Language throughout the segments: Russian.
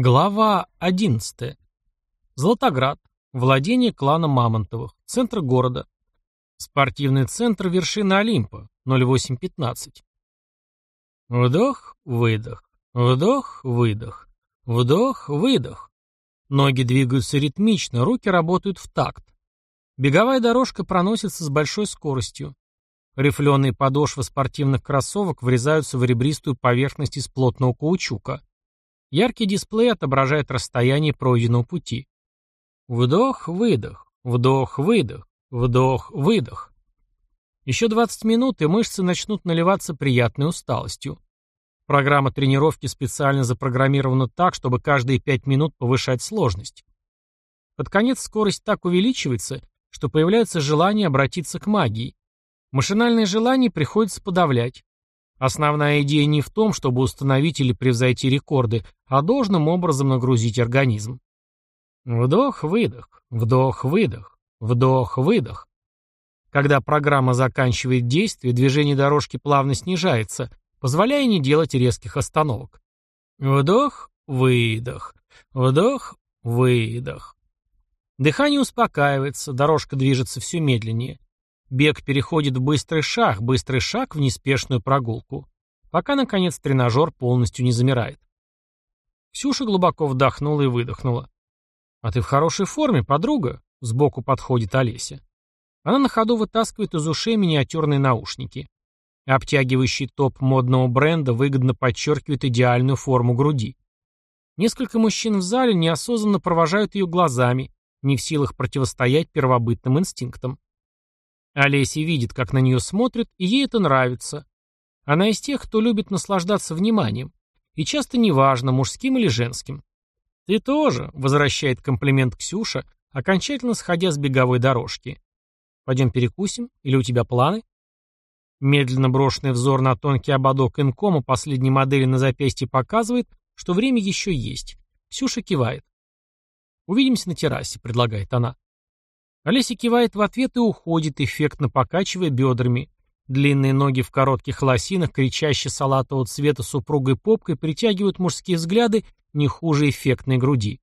Глава 11. Златоград. Владение клана Мамонтовых. Центр города. Спортивный центр вершины Олимпа. 0815. Вдох, выдох. Вдох, выдох. Вдох, выдох. Ноги двигаются ритмично, руки работают в такт. Беговая дорожка проносится с большой скоростью. Рифленые подошвы спортивных кроссовок врезаются в ребристую поверхность из плотного каучука. Яркий дисплей отображает расстояние пройденного пути. Вдох-выдох, вдох-выдох, вдох-выдох. Еще 20 минут, и мышцы начнут наливаться приятной усталостью. Программа тренировки специально запрограммирована так, чтобы каждые 5 минут повышать сложность. Под конец скорость так увеличивается, что появляется желание обратиться к магии. Машинальные желания приходится подавлять. Основная идея не в том, чтобы установить или превзойти рекорды, а должным образом нагрузить организм. Вдох-выдох, вдох-выдох, вдох-выдох. Когда программа заканчивает действие, движение дорожки плавно снижается, позволяя не делать резких остановок. Вдох-выдох, вдох-выдох. Дыхание успокаивается, дорожка движется все медленнее. Бег переходит в быстрый шаг, быстрый шаг в неспешную прогулку, пока, наконец, тренажер полностью не замирает. Ксюша глубоко вдохнула и выдохнула. «А ты в хорошей форме, подруга?» — сбоку подходит Олеся. Она на ходу вытаскивает из ушей миниатюрные наушники. Обтягивающий топ модного бренда выгодно подчеркивает идеальную форму груди. Несколько мужчин в зале неосознанно провожают ее глазами, не в силах противостоять первобытным инстинктам. Олеся видит, как на нее смотрят, и ей это нравится. Она из тех, кто любит наслаждаться вниманием. И часто неважно, мужским или женским. «Ты тоже», — возвращает комплимент Ксюша, окончательно сходя с беговой дорожки. «Пойдем перекусим? Или у тебя планы?» Медленно брошенный взор на тонкий ободок инкома последней модели на запястье показывает, что время еще есть. Ксюша кивает. «Увидимся на террасе», — предлагает она. Олеся кивает в ответ и уходит, эффектно покачивая бедрами. Длинные ноги в коротких лосинах, кричащие салатового цвета супругой попкой, притягивают мужские взгляды не хуже эффектной груди.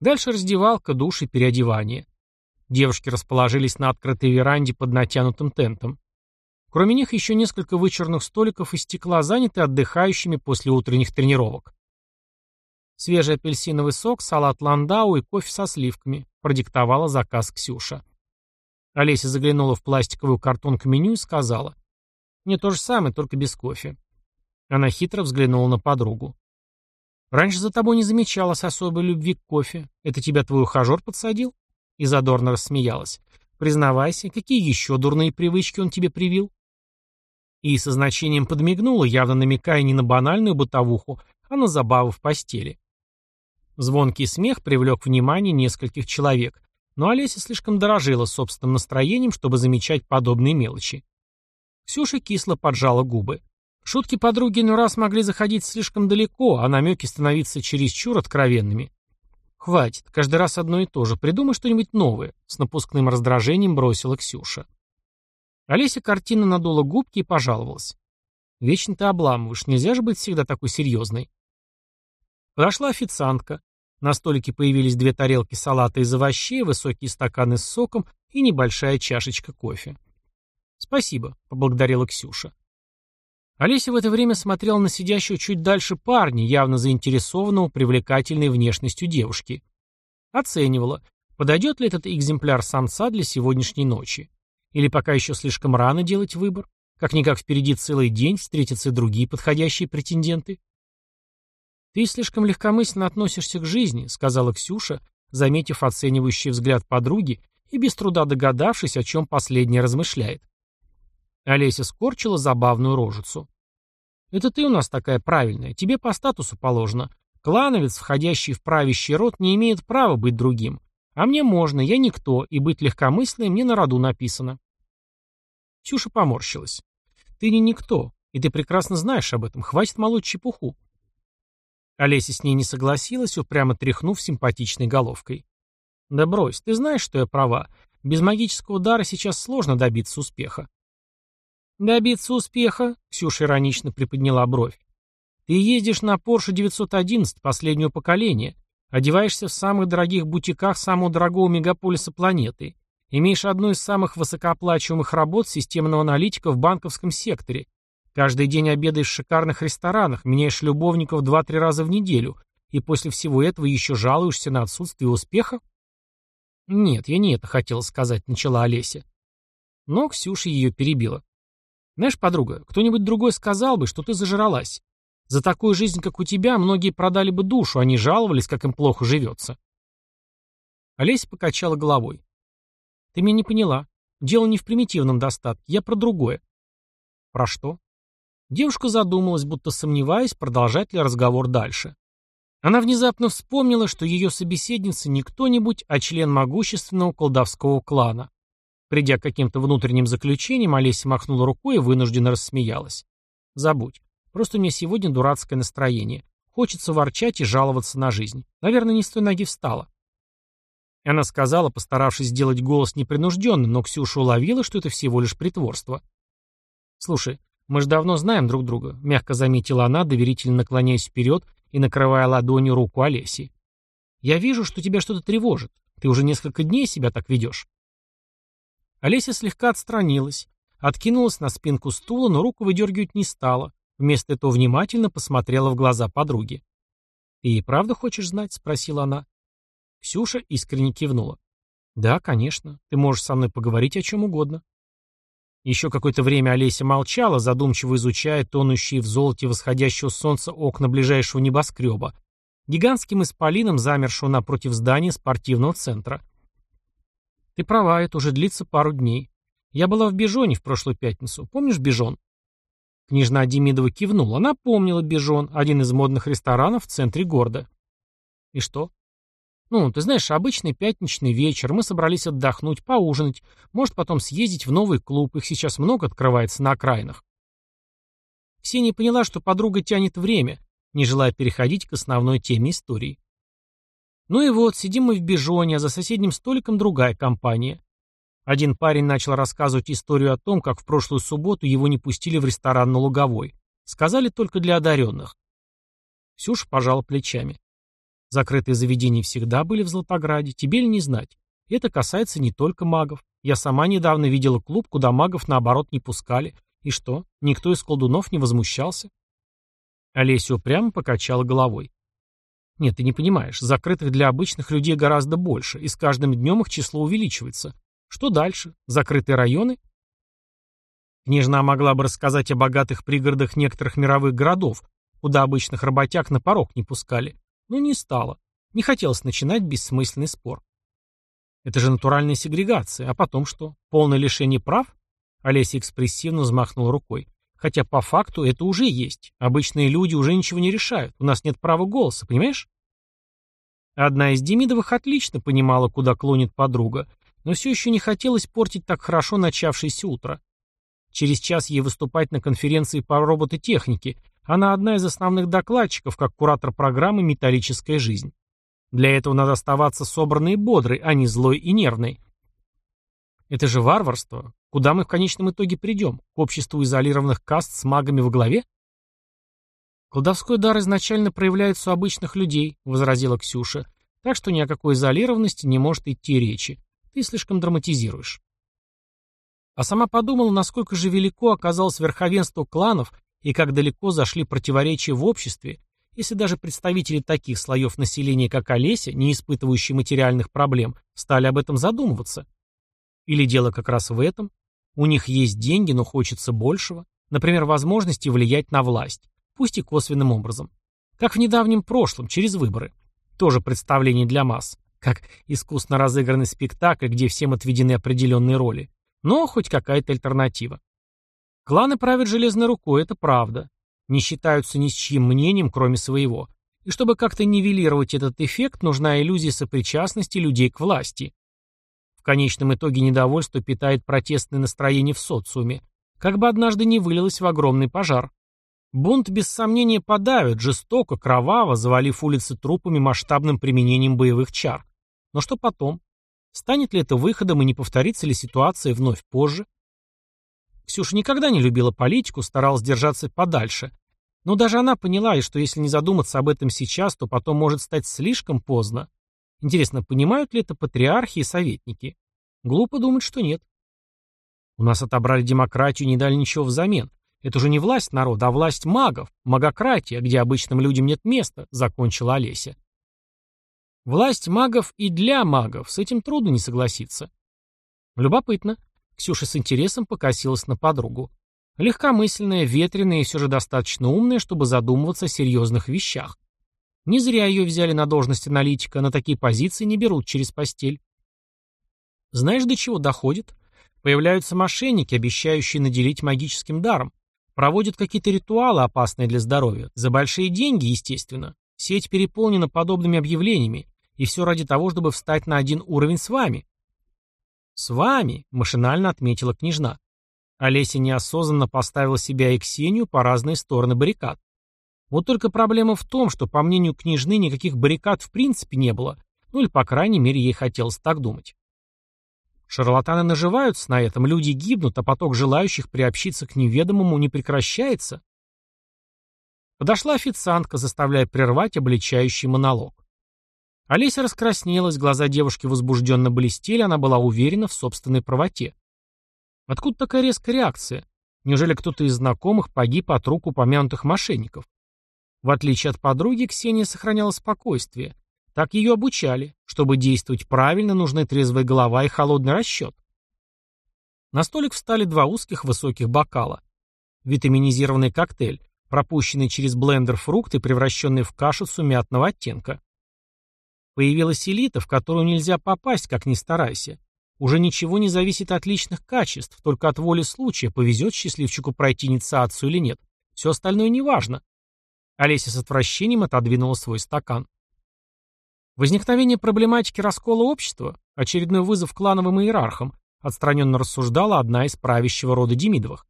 Дальше раздевалка, душ и переодевание. Девушки расположились на открытой веранде под натянутым тентом. Кроме них еще несколько вычурных столиков из стекла заняты отдыхающими после утренних тренировок. Свежий апельсиновый сок, салат ландау и кофе со сливками. Продиктовала заказ Ксюша. Олеся заглянула в пластиковую картонку меню и сказала. «Мне то же самое, только без кофе». Она хитро взглянула на подругу. «Раньше за тобой не замечалась особой любви к кофе. Это тебя твой ухажер подсадил?» И задорно рассмеялась. «Признавайся, какие еще дурные привычки он тебе привил?» И со значением подмигнула, явно намекая не на банальную бытовуху, а на забаву в постели. Звонкий смех привлек внимание нескольких человек, но Олеся слишком дорожила собственным настроением, чтобы замечать подобные мелочи. Ксюша кисло поджала губы. Шутки подруги иной раз могли заходить слишком далеко, а намеки становиться чересчур откровенными. «Хватит, каждый раз одно и то же. Придумай что-нибудь новое», — с напускным раздражением бросила Ксюша. Олеся картинно надула губки и пожаловалась. «Вечно ты обламываешь, нельзя же быть всегда такой серьезной». Подошла официантка. На столике появились две тарелки салата из овощей, высокие стаканы с соком и небольшая чашечка кофе. «Спасибо», — поблагодарила Ксюша. Олеся в это время смотрела на сидящего чуть дальше парня, явно заинтересованного привлекательной внешностью девушки. Оценивала, подойдет ли этот экземпляр самца для сегодняшней ночи. Или пока еще слишком рано делать выбор. Как-никак впереди целый день, встретятся другие подходящие претенденты. «Ты слишком легкомысленно относишься к жизни», — сказала Ксюша, заметив оценивающий взгляд подруги и без труда догадавшись, о чем последняя размышляет. Олеся скорчила забавную рожицу. «Это ты у нас такая правильная, тебе по статусу положено. Клановец, входящий в правящий род, не имеет права быть другим. А мне можно, я никто, и быть легкомысленной мне на роду написано». Ксюша поморщилась. «Ты не никто, и ты прекрасно знаешь об этом, хватит молоть чепуху. Олеся с ней не согласилась, упрямо тряхнув симпатичной головкой. «Да брось, ты знаешь, что я права. Без магического дара сейчас сложно добиться успеха». «Добиться успеха?» — Ксюша иронично приподняла бровь. Ты ездишь на Porsche 911 последнего поколения, одеваешься в самых дорогих бутиках самого дорогого мегаполиса планеты, имеешь одну из самых высокооплачиваемых работ системного аналитика в банковском секторе, каждый день обедаешь в шикарных ресторанах, меняешь любовников 2-3 раза в неделю, и после всего этого еще жалуешься на отсутствие успеха? Нет, я не это хотела сказать, начала Олеся. Но Ксюша ее перебила. Знаешь, подруга, кто-нибудь другой сказал бы, что ты зажралась. За такую жизнь, как у тебя, многие продали бы душу, а не жаловались, как им плохо живется. Олеся покачала головой. Ты меня не поняла. Дело не в примитивном достатке, я про другое. Про что? Девушка задумалась, будто сомневаясь, продолжать ли разговор дальше. Она внезапно вспомнила, что ее собеседница не кто-нибудь, а член могущественного колдовского клана. Придя к каким-то внутренним заключениям, Олеся махнула рукой и вынужденно рассмеялась. «Забудь. Просто у меня сегодня дурацкое настроение. Хочется ворчать и жаловаться на жизнь. Наверное, не с той ноги встала». Она сказала, постаравшись сделать голос непринужденным, но Ксюша уловила, что это всего лишь притворство. «Слушай, мы же давно знаем друг друга», — мягко заметила она, доверительно наклоняясь вперед и накрывая ладонью руку Олеси. «Я вижу, что тебя что-то тревожит. Ты уже несколько дней себя так ведешь». Олеся слегка отстранилась, откинулась на спинку стула, но руку выдергивать не стала. Вместо этого внимательно посмотрела в глаза подруги. «Ты и правда хочешь знать?» — спросила она. Ксюша искренне кивнула. «Да, конечно. Ты можешь со мной поговорить о чем угодно». Еще какое-то время Олеся молчала, задумчиво изучая тонущие в золоте восходящего солнца окна ближайшего небоскреба, гигантским исполином, замершего напротив здания спортивного центра. Ты права, это уже длится пару дней. Я была в Бежоне в прошлую пятницу. Помнишь Бежон? Княжна Демидова кивнула. Она помнила Бежон, один из модных ресторанов в центре города. И что? Ну, ты знаешь, обычный пятничный вечер, мы собрались отдохнуть, поужинать, может потом съездить в новый клуб, их сейчас много открывается на окраинах. Ксения поняла, что подруга тянет время, не желая переходить к основной теме истории. Ну и вот, сидим мы в Бижоне, а за соседним столиком другая компания. Один парень начал рассказывать историю о том, как в прошлую субботу его не пустили в ресторан на Луговой. Сказали только для одаренных. Ксюша пожала плечами. Закрытые заведения всегда были в Златограде, тебе ли не знать. Это касается не только магов. Я сама недавно видела клуб, куда магов наоборот не пускали. И что, никто из колдунов не возмущался? Олеся упрямо покачала головой. Нет, ты не понимаешь, закрытых для обычных людей гораздо больше, и с каждым днем их число увеличивается. Что дальше? Закрытые районы? Княжна могла бы рассказать о богатых пригородах некоторых мировых городов, куда обычных работяг на порог не пускали, но не стала. Не хотелось начинать бессмысленный спор. Это же натуральная сегрегация, а потом что? Полное лишение прав? Олеся экспрессивно взмахнула рукой. Хотя по факту это уже есть. Обычные люди уже ничего не решают. У нас нет права голоса, понимаешь? Одна из Демидовых отлично понимала, куда клонит подруга, но все еще не хотелось портить так хорошо начавшееся утро. Через час ей выступать на конференции по робототехнике. Она одна из основных докладчиков, как куратор программы «Металлическая жизнь». Для этого надо оставаться собранной и бодрой, а не злой и нервной. Это же варварство. Куда мы в конечном итоге придем? К обществу изолированных каст с магами во главе? Колдовской дар изначально проявляется у обычных людей, возразила Ксюша, так что ни о какой изолированности не может идти речи. Ты слишком драматизируешь. А сама подумала, насколько же велико оказалось верховенство кланов и как далеко зашли противоречия в обществе, если даже представители таких слоев населения, как Олеся, не испытывающие материальных проблем, стали об этом задумываться. Или дело как раз в этом? У них есть деньги, но хочется большего. Например, возможности влиять на власть, пусть и косвенным образом. Как в недавнем прошлом, через выборы. Тоже представление для масс. Как искусно разыгранный спектакль, где всем отведены определенные роли. Но хоть какая-то альтернатива. Кланы правят железной рукой, это правда. Не считаются ни с чьим мнением, кроме своего. И чтобы как-то нивелировать этот эффект, нужна иллюзия сопричастности людей к власти. В конечном итоге недовольство питает протестное настроение в социуме, как бы однажды не вылилось в огромный пожар. Бунт без сомнения подавят, жестоко, кроваво, завалив улицы трупами масштабным применением боевых чар. Но что потом? Станет ли это выходом и не повторится ли ситуация вновь позже? Ксюша никогда не любила политику, старалась держаться подальше. Но даже она поняла, и что если не задуматься об этом сейчас, то потом может стать слишком поздно. Интересно, понимают ли это патриархи и советники? Глупо думать, что нет. У нас отобрали демократию и не дали ничего взамен. Это уже не власть народа, а власть магов, магократия, где обычным людям нет места, закончила Олеся. Власть магов и для магов, с этим трудно не согласиться. Любопытно. Ксюша с интересом покосилась на подругу. Легкомысленная, ветреная и все же достаточно умная, чтобы задумываться о серьезных вещах. Не зря ее взяли на должность аналитика, на такие позиции не берут через постель. Знаешь, до чего доходит? Появляются мошенники, обещающие наделить магическим даром. Проводят какие-то ритуалы, опасные для здоровья. За большие деньги, естественно. Сеть переполнена подобными объявлениями. И все ради того, чтобы встать на один уровень с вами. «С вами», — машинально отметила княжна. Олеся неосознанно поставила себя и Ксению по разные стороны баррикад. Вот только проблема в том, что, по мнению княжны, никаких баррикад в принципе не было, ну или, по крайней мере, ей хотелось так думать. Шарлатаны наживаются на этом, люди гибнут, а поток желающих приобщиться к неведомому не прекращается. Подошла официантка, заставляя прервать обличающий монолог. Олеся раскраснелась, глаза девушки возбужденно блестели, она была уверена в собственной правоте. Откуда такая резкая реакция? Неужели кто-то из знакомых погиб от рук упомянутых мошенников? В отличие от подруги, Ксения сохраняла спокойствие. Так ее обучали. Чтобы действовать правильно, нужны трезвая голова и холодный расчет. На столик встали два узких высоких бокала. Витаминизированный коктейль, пропущенный через блендер фрукты, превращенные в кашу сумятного оттенка. Появилась элита, в которую нельзя попасть, как ни старайся. Уже ничего не зависит от личных качеств, только от воли случая, повезет счастливчику пройти инициацию или нет. Все остальное неважно. Олеся с отвращением отодвинула свой стакан. Возникновение проблематики раскола общества, очередной вызов клановым иерархам, отстраненно рассуждала одна из правящего рода Демидовых.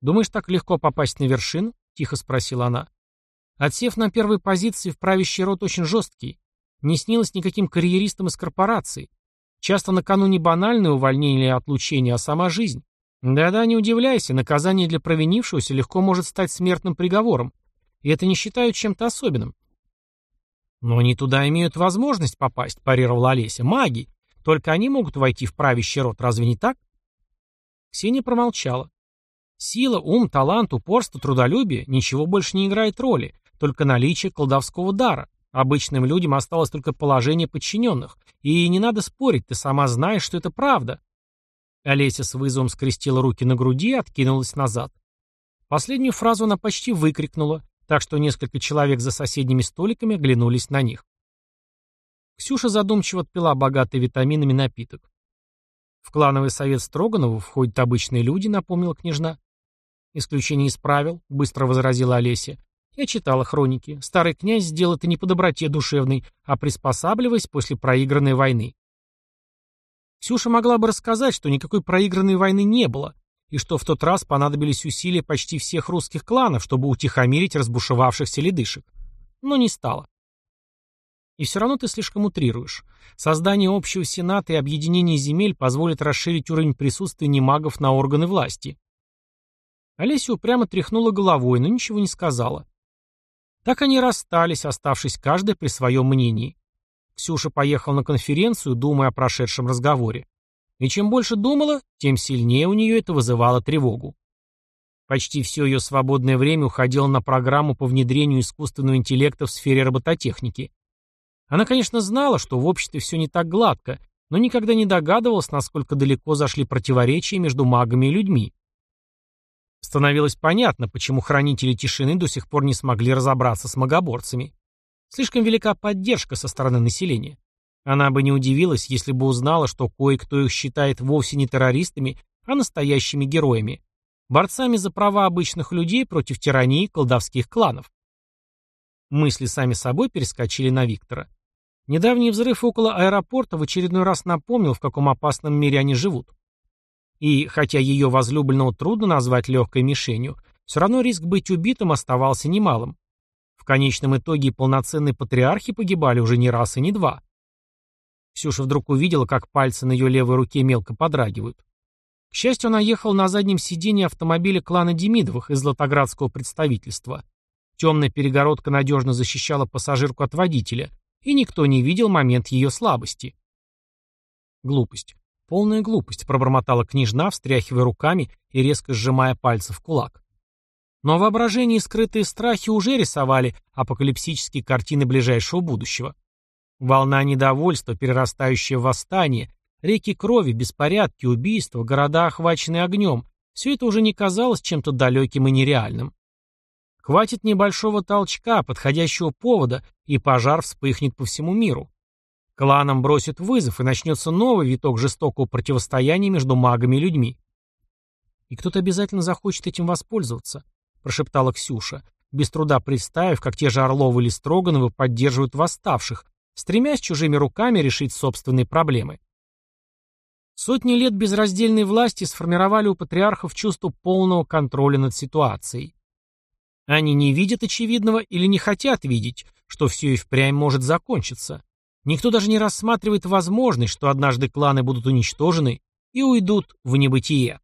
«Думаешь, так легко попасть на вершину?» — тихо спросила она. «Отсев на первой позиции в правящий род очень жесткий. Не снилось никаким карьеристам из корпораций. Часто накануне банальное увольнение или отлучение, а сама жизнь. Да-да, не удивляйся, наказание для провинившегося легко может стать смертным приговором. И это не считают чем-то особенным. Но они туда имеют возможность попасть, парировала Олеся. Маги. Только они могут войти в правящий род, разве не так? Ксения промолчала. Сила, ум, талант, упорство, трудолюбие – ничего больше не играет роли, только наличие колдовского дара. Обычным людям осталось только положение подчиненных. И не надо спорить, ты сама знаешь, что это правда. Олеся с вызовом скрестила руки на груди и откинулась назад. Последнюю фразу она почти выкрикнула, так что несколько человек за соседними столиками оглянулись на них. Ксюша задумчиво отпила богатый витаминами напиток. В клановый совет Строганова входят обычные люди, напомнила княжна. Исключение из правил, быстро возразила Олеся. Я читала хроники. Старый князь сделал это не по доброте душевной, а приспосабливаясь после проигранной войны. Ксюша могла бы рассказать, что никакой проигранной войны не было, и что в тот раз понадобились усилия почти всех русских кланов, чтобы утихомирить разбушевавшихся ледышек. Но не стало. И все равно ты слишком утрируешь. Создание общего сената и объединение земель позволит расширить уровень присутствия немагов на органы власти. Олеся упрямо тряхнула головой, но ничего не сказала. Так они расстались, оставшись каждый при своем мнении. Ксюша поехала на конференцию, думая о прошедшем разговоре. И чем больше думала, тем сильнее у нее это вызывало тревогу. Почти все ее свободное время уходило на программу по внедрению искусственного интеллекта в сфере робототехники. Она, конечно, знала, что в обществе все не так гладко, но никогда не догадывалась, насколько далеко зашли противоречия между магами и людьми. Становилось понятно, почему хранители тишины до сих пор не смогли разобраться с магоборцами. Слишком велика поддержка со стороны населения. Она бы не удивилась, если бы узнала, что кое-кто их считает вовсе не террористами, а настоящими героями. Борцами за права обычных людей против тирании колдовских кланов. Мысли сами собой перескочили на Виктора. Недавний взрыв около аэропорта в очередной раз напомнил, в каком опасном мире они живут. И хотя ее возлюбленного трудно назвать легкой мишенью, все равно риск быть убитым оставался немалым. В конечном итоге полноценные патриархи погибали уже не раз и не два. Ксюша вдруг увидела, как пальцы на ее левой руке мелко подрагивают. К счастью, она ехала на заднем сиденье автомобиля клана Демидовых из Златоградского представительства. Темная перегородка надежно защищала пассажирку от водителя, и никто не видел момент ее слабости. Глупость. Полная глупость, пробормотала княжна, встряхивая руками и резко сжимая пальцы в кулак. Но воображение и скрытые страхи уже рисовали апокалипсические картины ближайшего будущего. Волна недовольства, перерастающая в восстание, реки крови, беспорядки, убийства, города, охваченные огнем – все это уже не казалось чем-то далеким и нереальным. Хватит небольшого толчка, подходящего повода, и пожар вспыхнет по всему миру. Кланам бросит вызов, и начнется новый виток жестокого противостояния между магами и людьми. «И кто-то обязательно захочет этим воспользоваться», – прошептала Ксюша, без труда представив, как те же Орловы или Строгановы поддерживают восставших, стремясь чужими руками решить собственные проблемы. Сотни лет безраздельной власти сформировали у патриархов чувство полного контроля над ситуацией. Они не видят очевидного или не хотят видеть, что все и впрямь может закончиться. Никто даже не рассматривает возможность, что однажды кланы будут уничтожены и уйдут в небытие.